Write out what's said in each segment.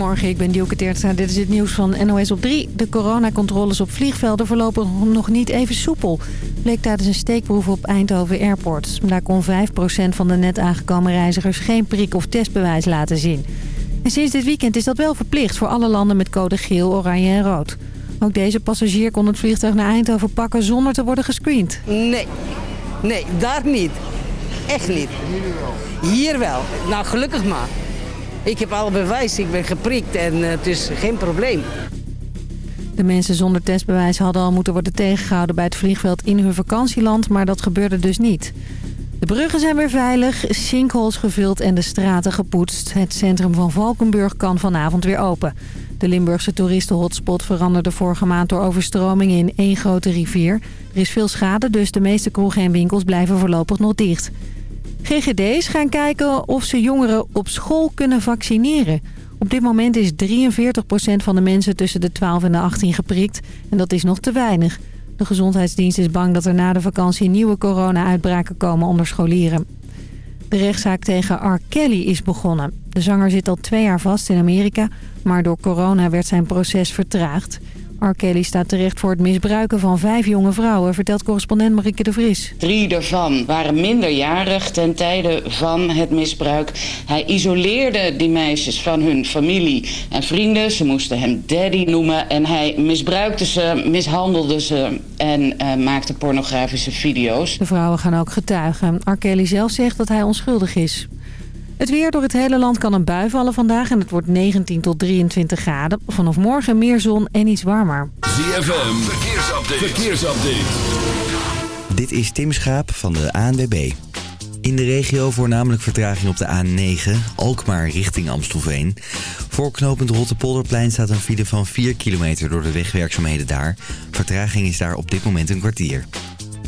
Goedemorgen, ik ben Dielke Teertstra. Dit is het nieuws van NOS op 3. De coronacontroles op vliegvelden verlopen nog niet even soepel. Bleek tijdens een steekproef op Eindhoven Airport. Daar kon 5% van de net aangekomen reizigers geen prik of testbewijs laten zien. En sinds dit weekend is dat wel verplicht voor alle landen met code geel, oranje en rood. Ook deze passagier kon het vliegtuig naar Eindhoven pakken zonder te worden gescreend. Nee, nee, daar niet. Echt niet. Hier wel. Nou, gelukkig maar. Ik heb alle bewijs, ik ben geprikt en uh, het is geen probleem. De mensen zonder testbewijs hadden al moeten worden tegengehouden bij het vliegveld in hun vakantieland, maar dat gebeurde dus niet. De bruggen zijn weer veilig, sinkholes gevuld en de straten gepoetst. Het centrum van Valkenburg kan vanavond weer open. De Limburgse toeristenhotspot veranderde vorige maand door overstromingen in één grote rivier. Er is veel schade, dus de meeste kroegen en winkels blijven voorlopig nog dicht. GGD's gaan kijken of ze jongeren op school kunnen vaccineren. Op dit moment is 43% van de mensen tussen de 12 en de 18 geprikt. En dat is nog te weinig. De gezondheidsdienst is bang dat er na de vakantie nieuwe corona-uitbraken komen onder scholieren. De rechtszaak tegen R. Kelly is begonnen. De zanger zit al twee jaar vast in Amerika, maar door corona werd zijn proces vertraagd. R. Kelly staat terecht voor het misbruiken van vijf jonge vrouwen, vertelt correspondent Marieke de Vries. Drie daarvan waren minderjarig ten tijde van het misbruik. Hij isoleerde die meisjes van hun familie en vrienden. Ze moesten hem daddy noemen en hij misbruikte ze, mishandelde ze en uh, maakte pornografische video's. De vrouwen gaan ook getuigen. R. Kelly zelf zegt dat hij onschuldig is. Het weer door het hele land kan een bui vallen vandaag en het wordt 19 tot 23 graden. Vanaf morgen meer zon en iets warmer. ZFM, verkeersupdate. verkeersupdate. Dit is Tim Schaap van de ANWB. In de regio voornamelijk vertraging op de A9, Alkmaar richting Amstelveen. Voor knooppunt Rottepolderplein staat een file van 4 kilometer door de wegwerkzaamheden daar. Vertraging is daar op dit moment een kwartier.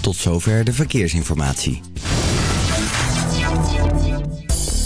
Tot zover de verkeersinformatie.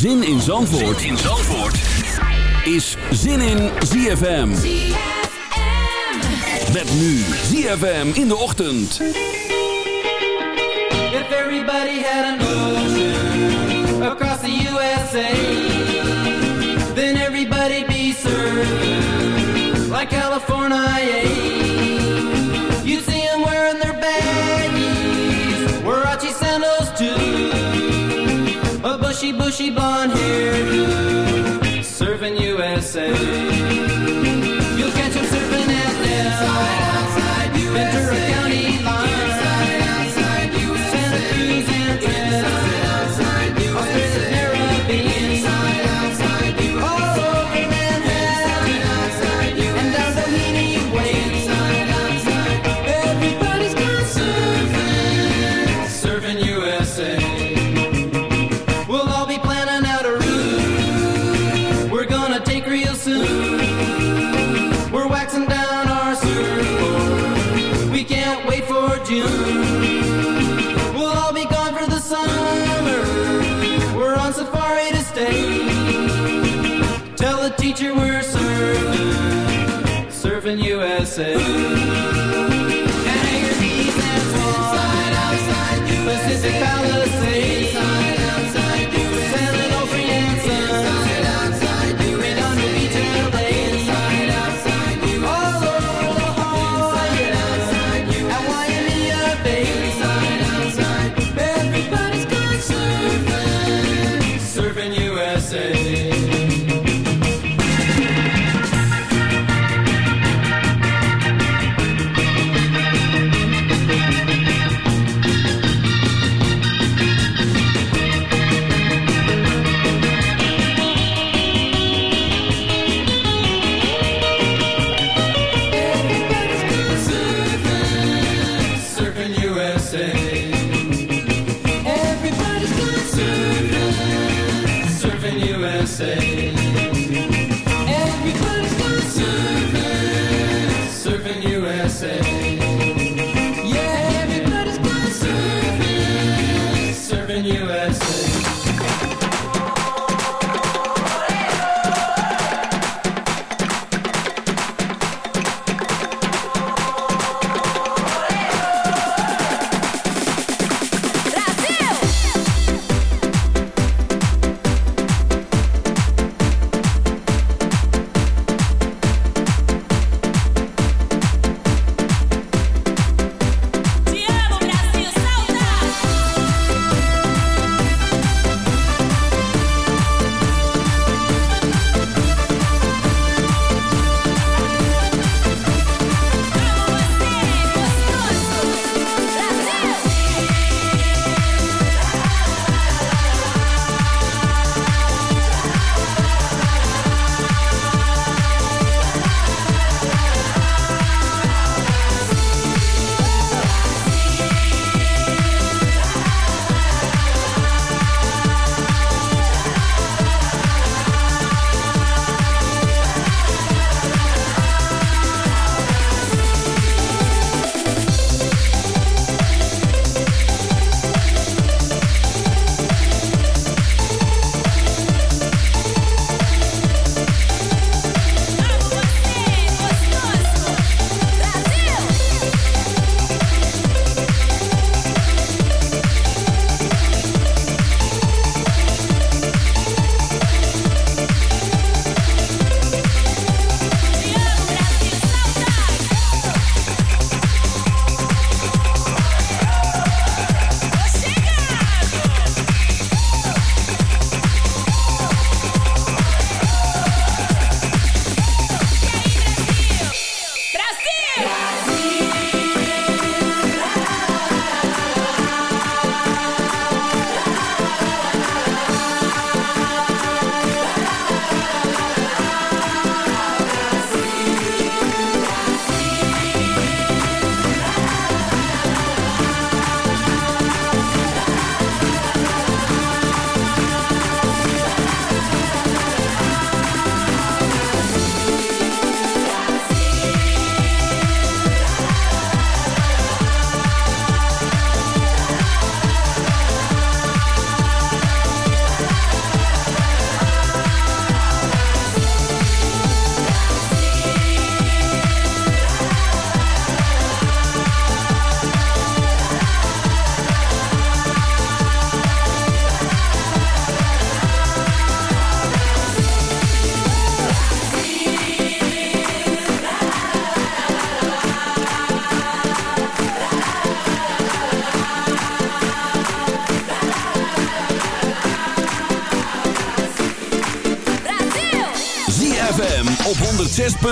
Zin in Zandvoort, zin in Zandvoort. is Zin in ZFM. Met nu ZFM in de ochtend. If everybody had an ocean across the USA, then everybody'd be served like California. You'd see them wearing their bushy, blonde hair, dude serving USA. You'll catch him surfing at L.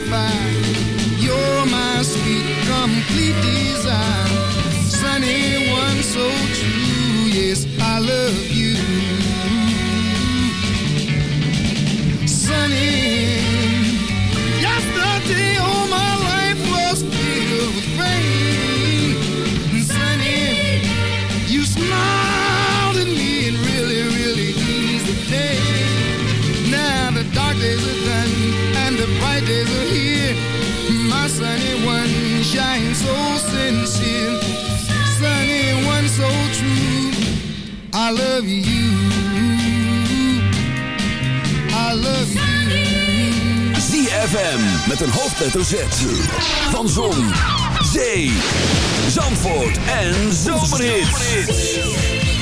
fine. I love you. I love. ZFM met een hoofdletter Z. Van Zon, Zee, Zandvoort en Zomerhit.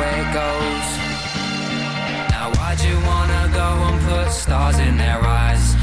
way it goes. Now, why'd you wanna go and put stars in their eyes?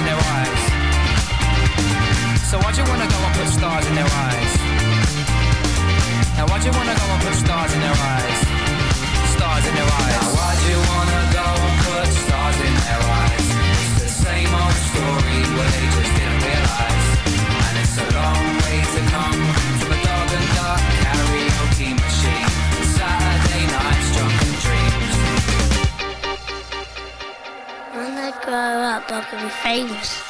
In their eyes? So why do you wanna go and put stars in their eyes? Now why do you wanna go and put stars in their eyes? Stars in their eyes. Now why do you wanna go and put stars in their eyes? It's the same old story where they just When I grow up, I can be famous.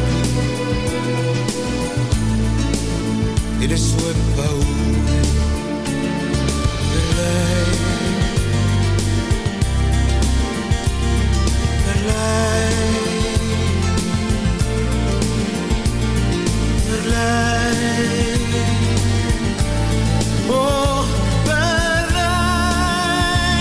e le sue paure. Per lei, per lei, per lei, oh per lei,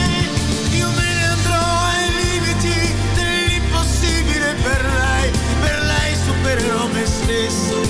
io me ne andrò ai limiti dell'impossibile per lei, per lei supererò me stesso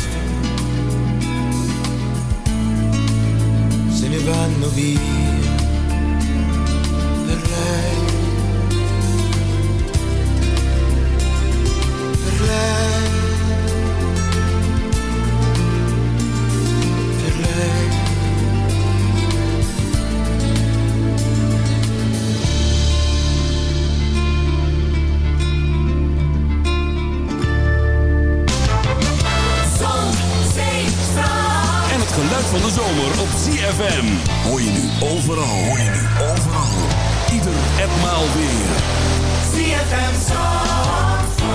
ne vanno via. Per ZFM. Hoor je nu overal, hoor je nu overal. Ieder etmaal weer. ZFM Zandvoort.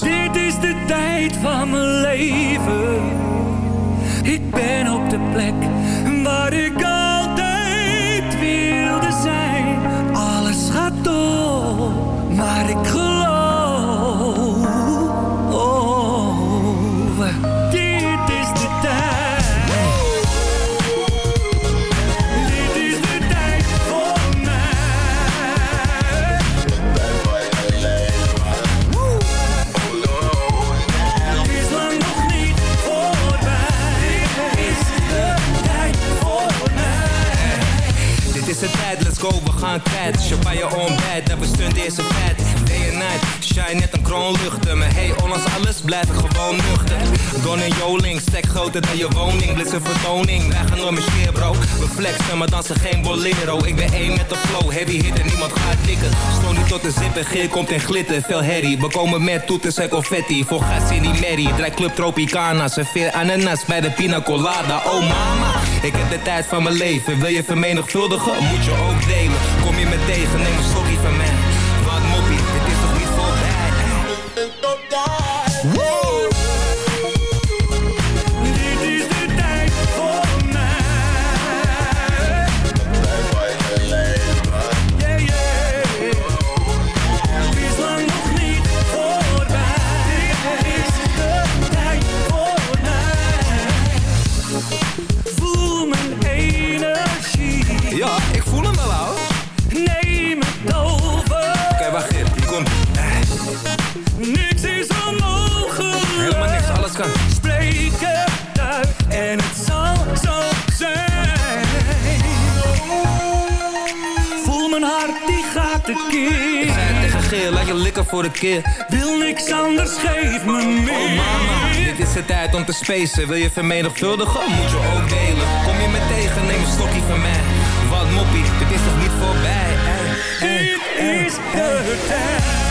Dit is de tijd van mijn leven. Ik ben op de plek mijn pad your own bed, never stunt is een fad. Shine net een kroon luchten Maar hey, ondanks alles blijf ik gewoon nuchter. Don en Joling, stek groter dan je woning. Blitz een vertoning, wij gaan door mijn scheer bro. We flexen, maar dansen geen bolero. Ik ben één met de flow, heavy hit en niemand gaat tikken. Stoon niet tot de zippen, geer komt in glitter Veel herrie, we komen met toeters en confetti. Voor gas in die merrie, club Tropicana. Serveer ananas bij de pina colada. Oh mama, ik heb de tijd van mijn leven. Wil je vermenigvuldigen, moet je ook delen. Kom je me tegen, neem een slokje van mij down. Die gaat de keer. Ik zei tegen Geer, laat je likken voor de keer. Wil niks anders, geef me meer. Oh mama, dit is de tijd om te spacen. Wil je vermenigvuldigen, moet je ook delen. Kom je me tegen, neem een stokje van mij. Wat moppie, dit is nog niet voorbij Dit is de tijd.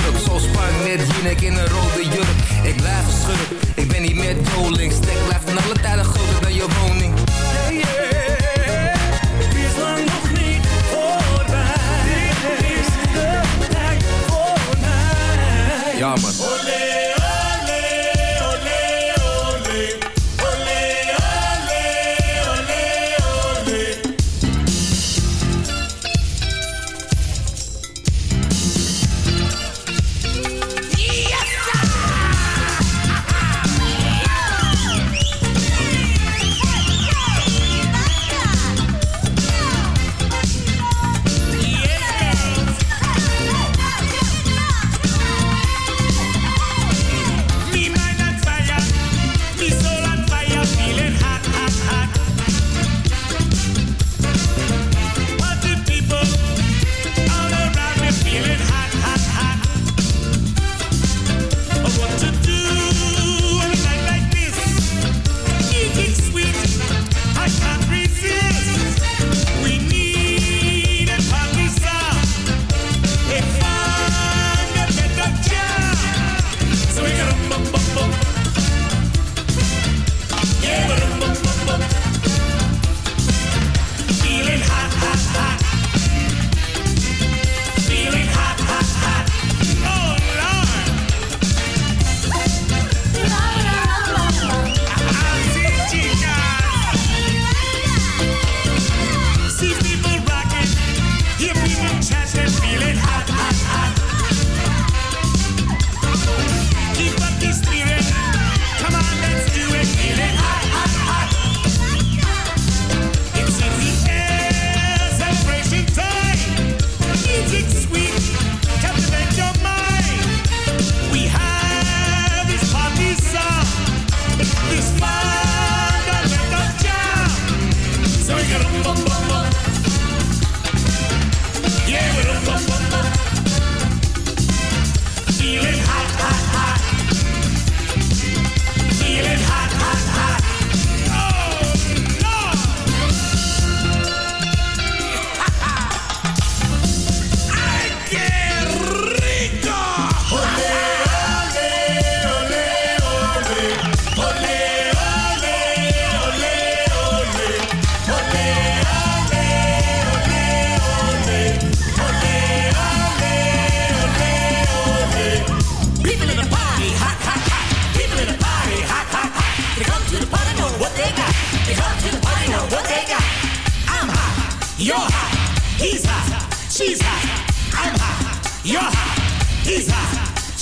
Zoals Zo spark. Net Jinek in een rode jurk. Ik blijf een schurk, ik ben niet meer doling Stek blijft van alle tijden groter dan je woning. Hey yeah,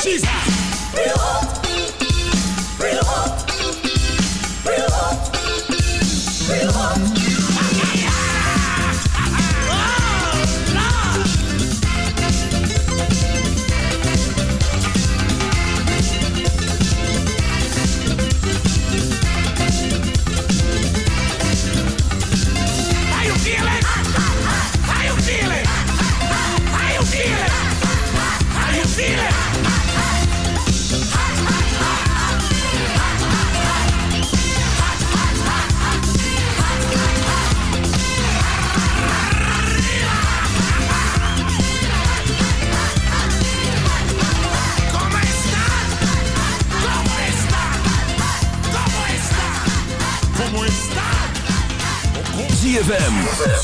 Jesus